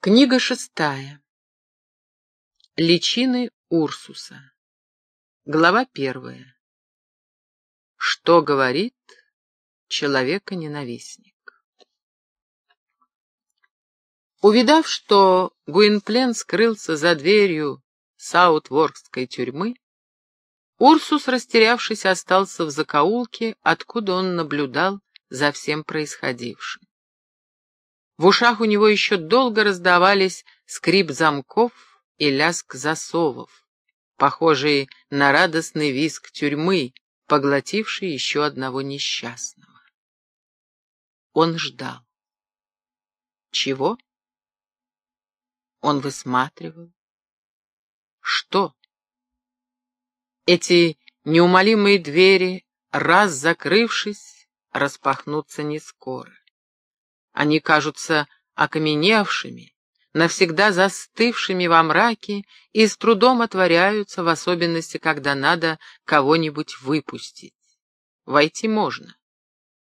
Книга шестая. Личины Урсуса. Глава первая. Что говорит человека-ненавистник? Увидав, что Гуинплен скрылся за дверью Саутворкской тюрьмы, Урсус, растерявшись, остался в закоулке, откуда он наблюдал за всем происходившим. В ушах у него еще долго раздавались скрип замков и лязг засовов, похожие на радостный визг тюрьмы, поглотивший еще одного несчастного. Он ждал. Чего? Он высматривал. Что? Эти неумолимые двери, раз закрывшись, распахнутся не скоро. Они кажутся окаменевшими, навсегда застывшими во мраке и с трудом отворяются, в особенности, когда надо кого-нибудь выпустить. Войти можно.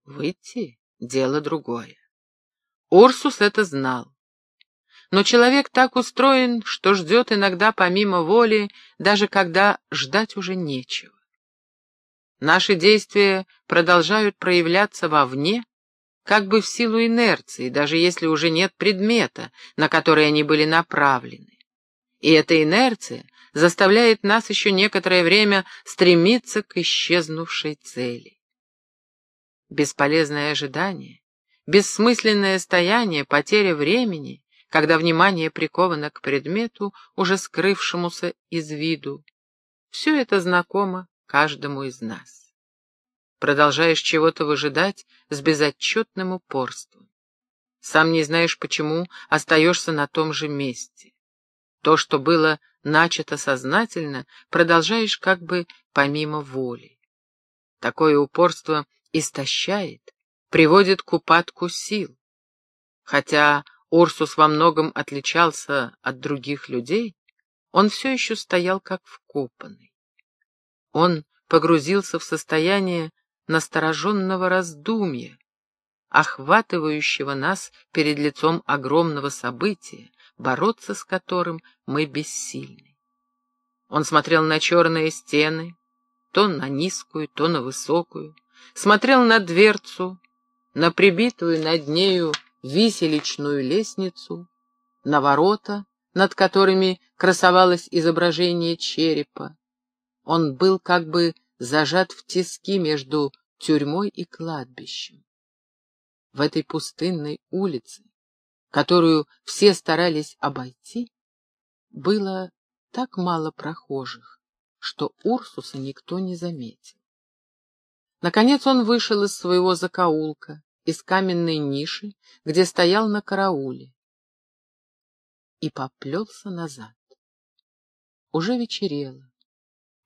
Выйти — дело другое. Урсус это знал. Но человек так устроен, что ждет иногда помимо воли, даже когда ждать уже нечего. Наши действия продолжают проявляться вовне, как бы в силу инерции, даже если уже нет предмета, на который они были направлены. И эта инерция заставляет нас еще некоторое время стремиться к исчезнувшей цели. Бесполезное ожидание, бессмысленное стояние, потеря времени, когда внимание приковано к предмету, уже скрывшемуся из виду, все это знакомо каждому из нас. Продолжаешь чего-то выжидать с безотчетным упорством. Сам не знаешь почему, остаешься на том же месте. То, что было начато сознательно, продолжаешь как бы помимо воли. Такое упорство истощает, приводит к упадку сил. Хотя Урсус во многом отличался от других людей, он все еще стоял как вкопанный. Он погрузился в состояние настороженного раздумья, охватывающего нас перед лицом огромного события, бороться с которым мы бессильны. Он смотрел на черные стены, то на низкую, то на высокую, смотрел на дверцу, на прибитую над нею виселичную лестницу, на ворота, над которыми красовалось изображение черепа. Он был как бы зажат в тиски между тюрьмой и кладбищем. В этой пустынной улице, которую все старались обойти, было так мало прохожих, что Урсуса никто не заметил. Наконец он вышел из своего закоулка, из каменной ниши, где стоял на карауле, и поплелся назад. Уже вечерело.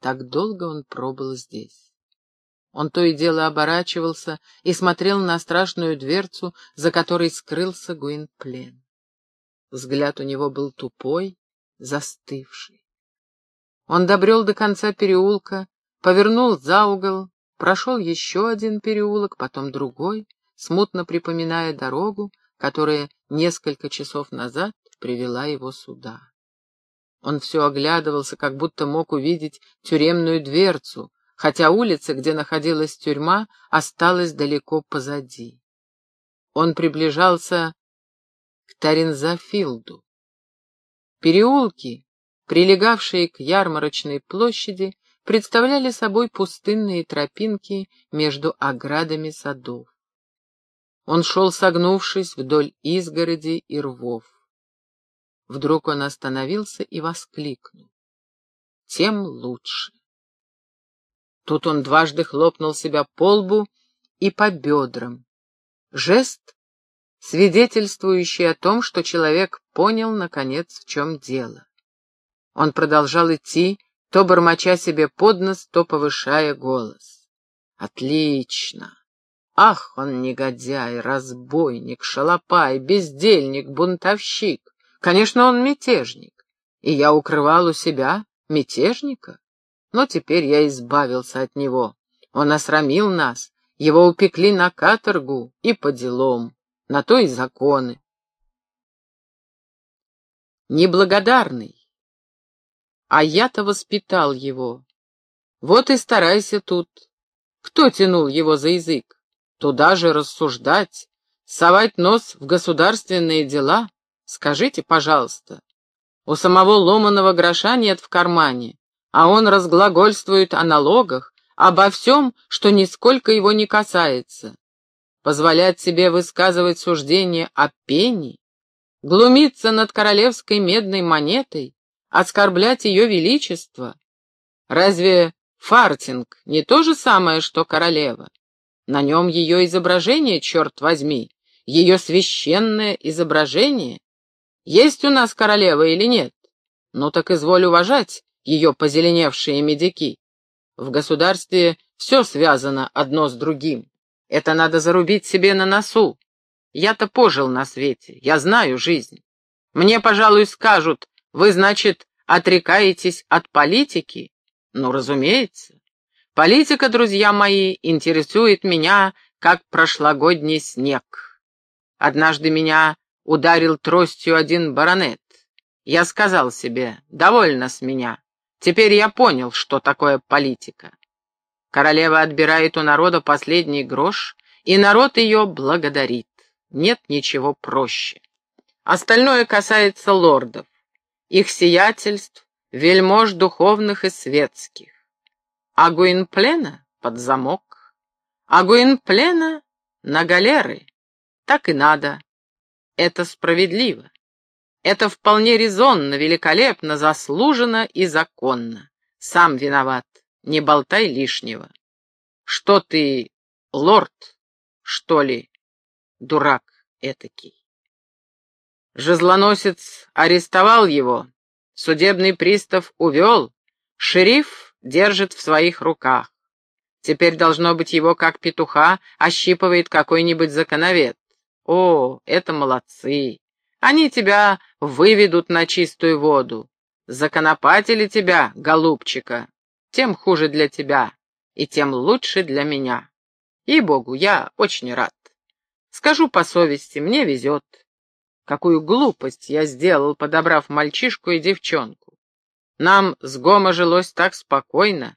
Так долго он пробыл здесь. Он то и дело оборачивался и смотрел на страшную дверцу, за которой скрылся Гуинплен. Взгляд у него был тупой, застывший. Он добрел до конца переулка, повернул за угол, прошел еще один переулок, потом другой, смутно припоминая дорогу, которая несколько часов назад привела его сюда. Он все оглядывался, как будто мог увидеть тюремную дверцу, хотя улица, где находилась тюрьма, осталась далеко позади. Он приближался к Таринзафилду. Переулки, прилегавшие к ярмарочной площади, представляли собой пустынные тропинки между оградами садов. Он шел согнувшись вдоль изгороди и рвов. Вдруг он остановился и воскликнул. Тем лучше. Тут он дважды хлопнул себя по лбу и по бедрам. Жест, свидетельствующий о том, что человек понял, наконец, в чем дело. Он продолжал идти, то бормоча себе под нос, то повышая голос. «Отлично! Ах, он негодяй, разбойник, шалопай, бездельник, бунтовщик! Конечно, он мятежник, и я укрывал у себя мятежника. Но теперь я избавился от него. Он осрамил нас, его упекли на каторгу и по делам, на то и законы. неблагодарный. А я-то воспитал его. Вот и старайся тут. Кто тянул его за язык? Туда же рассуждать, совать нос в государственные дела? Скажите, пожалуйста. У самого ломаного гроша нет в кармане, а он разглагольствует о налогах, обо всем, что нисколько его не касается. Позволять себе высказывать суждение о пении, глумиться над королевской медной монетой, оскорблять ее величество. Разве фартинг не то же самое, что королева? На нем ее изображение, черт возьми, ее священное изображение. Есть у нас королева или нет? Ну так изволь уважать ее позеленевшие медики. В государстве все связано одно с другим. Это надо зарубить себе на носу. Я-то пожил на свете, я знаю жизнь. Мне, пожалуй, скажут, вы, значит, отрекаетесь от политики? Ну, разумеется. Политика, друзья мои, интересует меня, как прошлогодний снег. Однажды меня ударил тростью один баронет. Я сказал себе, довольно с меня. Теперь я понял, что такое политика. Королева отбирает у народа последний грош, и народ ее благодарит. Нет ничего проще. Остальное касается лордов, их сиятельств, вельмож духовных и светских. А Гуинплена под замок, а Гуинплена на галеры. Так и надо. Это справедливо. Это вполне резонно, великолепно, заслуженно и законно. Сам виноват, не болтай лишнего. Что ты, лорд, что ли, дурак этакий. Жезлоносец арестовал его, судебный пристав увел, шериф держит в своих руках. Теперь, должно быть, его, как петуха, ощипывает какой-нибудь законовед. О, это молодцы! Они тебя выведут на чистую воду. Законопатили тебя, голубчика, тем хуже для тебя, и тем лучше для меня. И-богу, я очень рад. Скажу по совести, мне везет. Какую глупость я сделал, подобрав мальчишку и девчонку. Нам с Гома жилось так спокойно.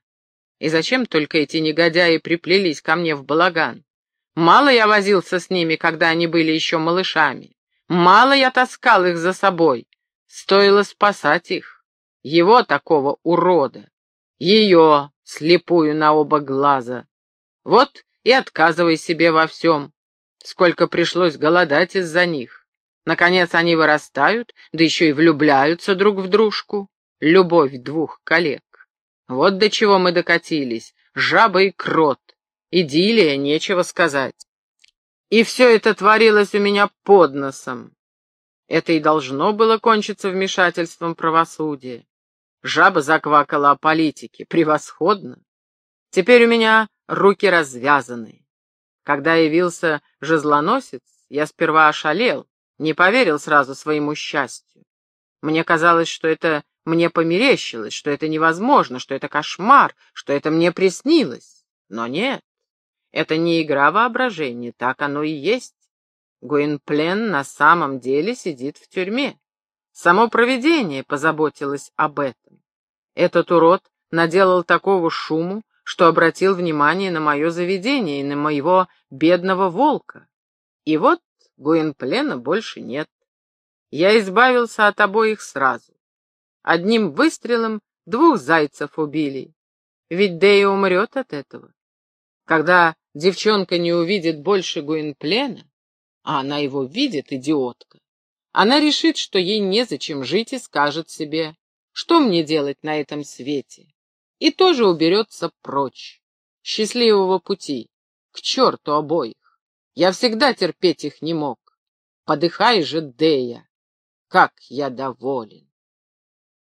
И зачем только эти негодяи приплелись ко мне в балаган? Мало я возился с ними, когда они были еще малышами. Мало я таскал их за собой. Стоило спасать их. Его такого урода. Ее, слепую на оба глаза. Вот и отказывай себе во всем сколько пришлось голодать из-за них. Наконец они вырастают, да еще и влюбляются друг в дружку. Любовь двух коллег. Вот до чего мы докатились. Жаба и крот. Идиллия, нечего сказать. И все это творилось у меня под носом. Это и должно было кончиться вмешательством правосудия. Жаба заквакала о политике. Превосходно. Теперь у меня руки развязаны. Когда явился жезлоносец, я сперва ошалел, не поверил сразу своему счастью. Мне казалось, что это мне померещилось, что это невозможно, что это кошмар, что это мне приснилось. Но нет, это не игра воображения, так оно и есть. Гуинплен на самом деле сидит в тюрьме. Само провидение позаботилось об этом. Этот урод наделал такого шуму, что обратил внимание на мое заведение и на моего бедного волка. И вот Гуинплена больше нет. Я избавился от обоих сразу. Одним выстрелом двух зайцев убили. Ведь Дэя умрет от этого. Когда девчонка не увидит больше Гуинплена, а она его видит, идиотка, она решит, что ей незачем жить и скажет себе, что мне делать на этом свете и тоже уберется прочь. Счастливого пути. К черту обоих. Я всегда терпеть их не мог. Подыхай же, Дея. Как я доволен.